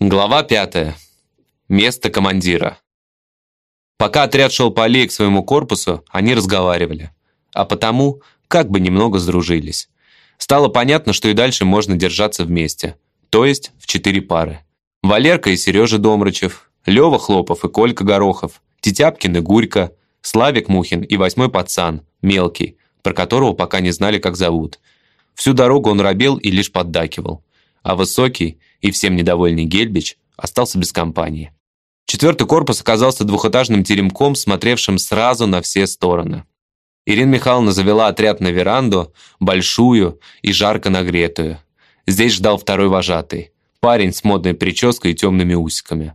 Глава пятая. Место командира. Пока отряд шел по аллее к своему корпусу, они разговаривали. А потому, как бы немного сдружились. Стало понятно, что и дальше можно держаться вместе. То есть в четыре пары. Валерка и Сережа Домрачев, Лёва Хлопов и Колька Горохов, Тетяпкин и Гурька, Славик Мухин и восьмой пацан, мелкий, про которого пока не знали, как зовут. Всю дорогу он робел и лишь поддакивал. А высокий и всем недовольный Гельбич остался без компании. Четвертый корпус оказался двухэтажным теремком, смотревшим сразу на все стороны. Ирина Михайловна завела отряд на веранду, большую и жарко нагретую. Здесь ждал второй вожатый. Парень с модной прической и темными усиками.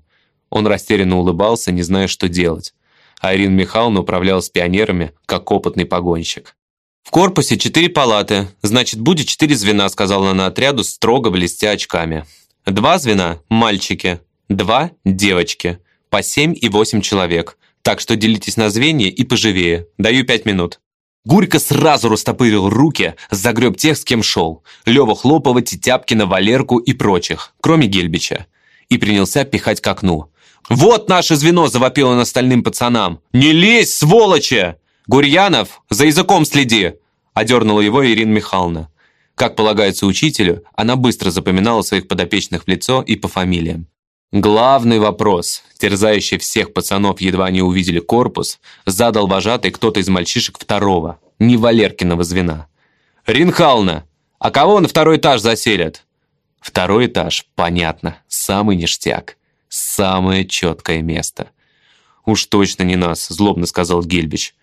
Он растерянно улыбался, не зная, что делать. А Ирина Михайловна управляла пионерами, как опытный погонщик. «В корпусе четыре палаты, значит, будет четыре звена», сказала она отряду, строго блестя очками. «Два звена – мальчики, два – девочки, по семь и восемь человек. Так что делитесь на звенья и поживее. Даю пять минут». Гурька сразу растопырил руки, загреб тех, с кем шел. Лёва Хлопова, Тетяпкина, Валерку и прочих, кроме Гельбича. И принялся пихать к окну. «Вот наше звено!» – завопил он остальным пацанам. «Не лезь, сволочи!» «Гурьянов, за языком следи!» – одернула его Ирина Михайловна. Как полагается учителю, она быстро запоминала своих подопечных в лицо и по фамилиям. Главный вопрос, терзающий всех пацанов, едва они увидели корпус, задал вожатый кто-то из мальчишек второго, не Валеркиного звена. «Ринхална, а кого на второй этаж заселят?» Второй этаж, понятно, самый ништяк, самое четкое место. «Уж точно не нас», – злобно сказал Гельбич.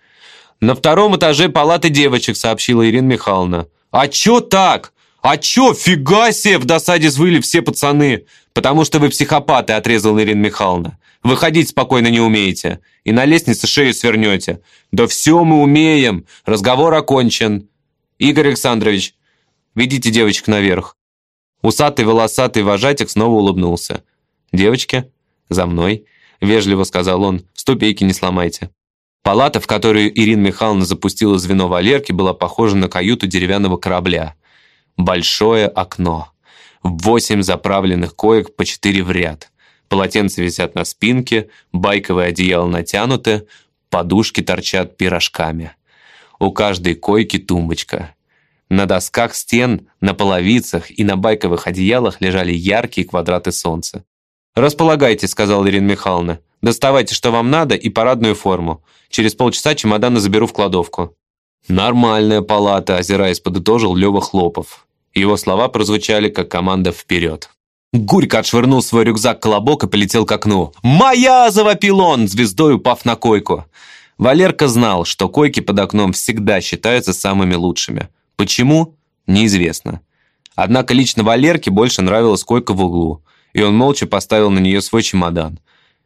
«На втором этаже палаты девочек», — сообщила Ирина Михайловна. «А чё так? А чё, фига себе!» — в досаде звыли все пацаны. «Потому что вы психопаты», — отрезала Ирина Михайловна. «Выходить спокойно не умеете. И на лестнице шею свернете. Да все мы умеем. Разговор окончен. Игорь Александрович, ведите девочек наверх». Усатый волосатый вожатик снова улыбнулся. «Девочки, за мной», — вежливо сказал он, — «ступейки не сломайте». Палата, в которую Ирина Михайловна запустила звено Валерки, была похожа на каюту деревянного корабля. Большое окно. Восемь заправленных коек по четыре в ряд. Полотенца висят на спинке, байковое одеяло натянуто, подушки торчат пирожками. У каждой койки тумбочка. На досках стен, на половицах и на байковых одеялах лежали яркие квадраты солнца. «Располагайтесь», — сказала Ирина Михайловна. «Доставайте, что вам надо, и парадную форму. Через полчаса чемоданы заберу в кладовку». «Нормальная палата», — озираясь, подытожил Лёва Хлопов. Его слова прозвучали, как команда «Вперед». Гурько отшвырнул свой рюкзак-колобок и полетел к окну. «Моя!» – завопил он, звездой упав на койку. Валерка знал, что койки под окном всегда считаются самыми лучшими. Почему? Неизвестно. Однако лично Валерке больше нравилась койка в углу, и он молча поставил на нее свой чемодан.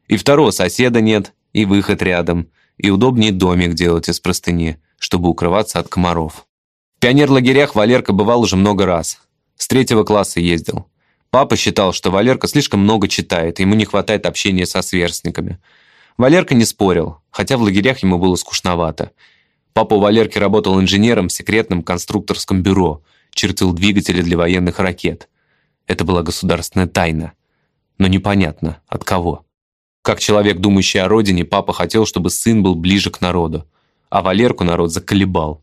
И второго соседа нет, и выход рядом – и удобнее домик делать из простыни, чтобы укрываться от комаров. В пионерлагерях Валерка бывал уже много раз. С третьего класса ездил. Папа считал, что Валерка слишком много читает, ему не хватает общения со сверстниками. Валерка не спорил, хотя в лагерях ему было скучновато. Папа у Валерки работал инженером в секретном конструкторском бюро, чертил двигатели для военных ракет. Это была государственная тайна. Но непонятно, от кого. Как человек, думающий о родине, папа хотел, чтобы сын был ближе к народу. А Валерку народ заколебал.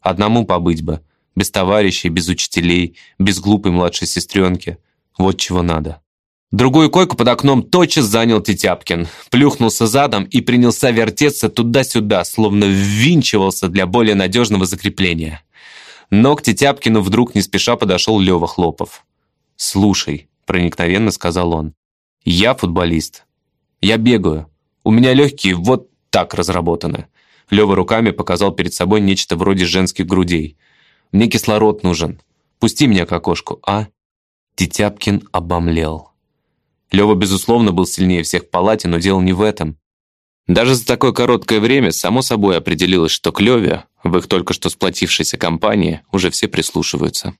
Одному побыть бы. Без товарищей, без учителей, без глупой младшей сестренки. Вот чего надо. Другую койку под окном тотчас занял Тетяпкин. Плюхнулся задом и принялся вертеться туда-сюда, словно ввинчивался для более надежного закрепления. Но к Тетяпкину вдруг не спеша подошел Лёва Хлопов. «Слушай», — проникновенно сказал он, — «я футболист. Я бегаю. У меня легкие вот так разработаны. Лёва руками показал перед собой нечто вроде женских грудей. Мне кислород нужен. Пусти меня к окошку, а? Тетяпкин обомлел. Лёва, безусловно, был сильнее всех в палате, но дело не в этом. Даже за такое короткое время само собой определилось, что к Лёве, в их только что сплотившейся компании, уже все прислушиваются.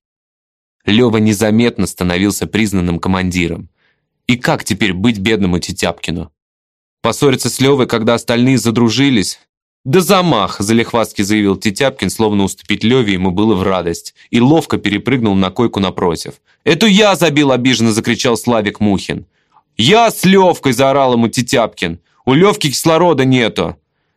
Лёва незаметно становился признанным командиром. И как теперь быть бедному Тетяпкину? Поссориться с Левой, когда остальные задружились? «Да замах!» – залихвастки заявил Тетяпкин, словно уступить Леве ему было в радость, и ловко перепрыгнул на койку напротив. «Это я забил!» – обиженно закричал Славик Мухин. «Я с Левкой!» – заорал ему Тетяпкин. «У Левки кислорода нету!»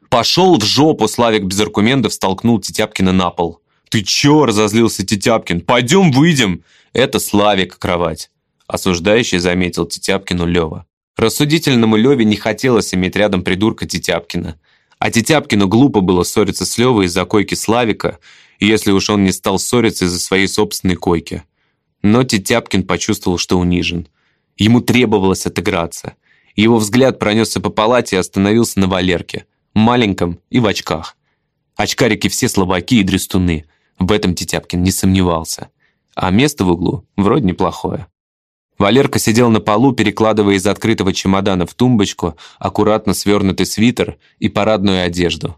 «Пошел в жопу!» – Славик без аргументов столкнул Тетяпкина на пол. «Ты чё?» – разозлился Тетяпкин. «Пойдем выйдем!» «Это Славик кровать!» – осуждающий заметил Тетяпкину Лева. Рассудительному Леве не хотелось иметь рядом придурка Тетяпкина. А Тетяпкину глупо было ссориться с Левой из-за койки Славика, если уж он не стал ссориться из-за своей собственной койки. Но Тетяпкин почувствовал, что унижен. Ему требовалось отыграться. Его взгляд пронесся по палате и остановился на Валерке, маленьком и в очках. Очкарики все слабаки и дрестуны. В этом Тетяпкин не сомневался. А место в углу вроде неплохое. Валерка сидел на полу, перекладывая из открытого чемодана в тумбочку аккуратно свернутый свитер и парадную одежду,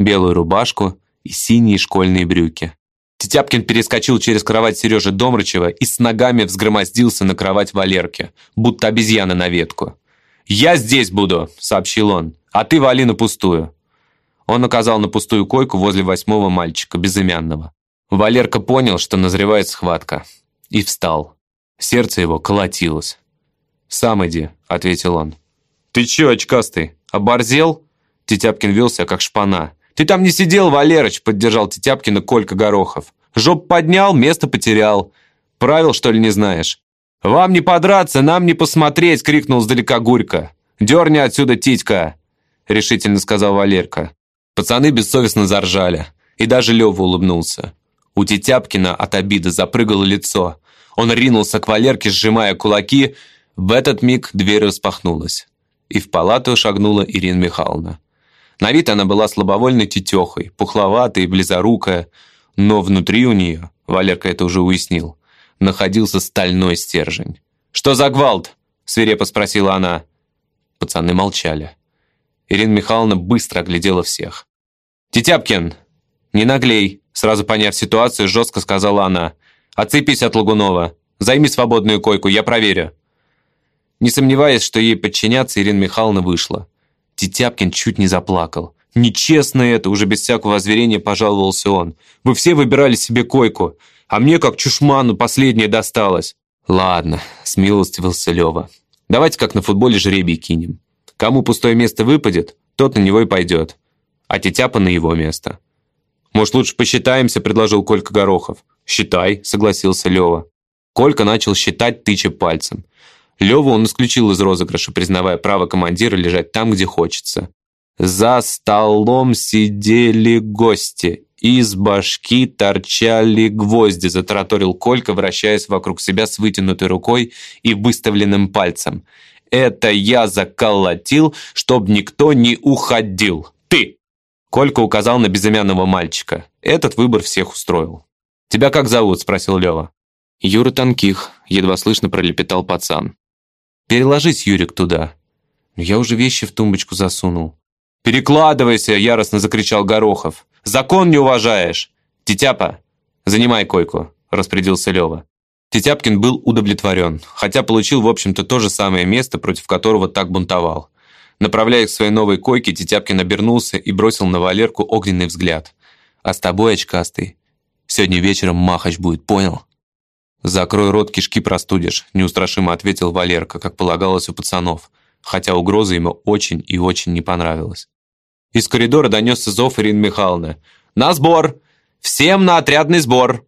белую рубашку и синие школьные брюки. Тетяпкин перескочил через кровать Сережи Домрачева и с ногами взгромоздился на кровать Валерки, будто обезьяна на ветку. «Я здесь буду», — сообщил он, — «а ты вали на пустую». Он указал на пустую койку возле восьмого мальчика, безымянного. Валерка понял, что назревает схватка, и встал. Сердце его колотилось. «Сам иди», — ответил он. «Ты чё, очкастый, оборзел?» Тетяпкин велся, как шпана. «Ты там не сидел, Валерыч!» — поддержал Тетяпкина Колька Горохов. «Жоп поднял, место потерял. Правил, что ли, не знаешь?» «Вам не подраться, нам не посмотреть!» — крикнул сдалека Гурька. «Дерни отсюда, Титька!» — решительно сказал Валерка. Пацаны бессовестно заржали, и даже Лёва улыбнулся. У Тетяпкина от обиды запрыгало лицо. Он ринулся к Валерке, сжимая кулаки. В этот миг дверь распахнулась, и в палату шагнула Ирина Михайловна. На вид она была слабовольной тетехой, пухловатой близорукая, но внутри у нее, Валерка это уже уяснил, находился стальной стержень. «Что за гвалт?» – свирепо спросила она. Пацаны молчали. Ирина Михайловна быстро оглядела всех. «Тетяпкин, не наглей!» Сразу поняв ситуацию, жестко сказала она. «Отцепись от Лагунова. Займи свободную койку, я проверю». Не сомневаясь, что ей подчиняться, Ирина Михайловна вышла. Тетяпкин чуть не заплакал. «Нечестно это!» – уже без всякого озверения пожаловался он. «Вы все выбирали себе койку, а мне, как чушману, последнее досталось». «Ладно», – смилостивился Лева. «Давайте как на футболе жребий кинем. Кому пустое место выпадет, тот на него и пойдет. А Тетяпа на его место». «Может, лучше посчитаемся?» – предложил Колька Горохов. «Считай», – согласился Лева. Колька начал считать, тыча пальцем. Леву он исключил из розыгрыша, признавая право командира лежать там, где хочется. За столом сидели гости. Из башки торчали гвозди, затараторил Колька, вращаясь вокруг себя с вытянутой рукой и выставленным пальцем. «Это я заколотил, чтоб никто не уходил. Ты!» Колька указал на безымянного мальчика. Этот выбор всех устроил. «Тебя как зовут?» – спросил Лева. «Юра Танких», – едва слышно пролепетал пацан. Переложись, Юрик, туда. Я уже вещи в тумбочку засунул. «Перекладывайся!» – яростно закричал Горохов. «Закон не уважаешь!» «Тетяпа, занимай койку!» – распорядился Лева. Тетяпкин был удовлетворен, хотя получил, в общем-то, то же самое место, против которого так бунтовал. Направляясь к своей новой койке, Тетяпкин обернулся и бросил на Валерку огненный взгляд. «А с тобой, очкастый, сегодня вечером махач будет, понял?» «Закрой рот, кишки простудишь», – неустрашимо ответил Валерка, как полагалось у пацанов, хотя угроза ему очень и очень не понравилась. Из коридора донесся зов Ирины Михайловны. «На сбор! Всем на отрядный сбор!»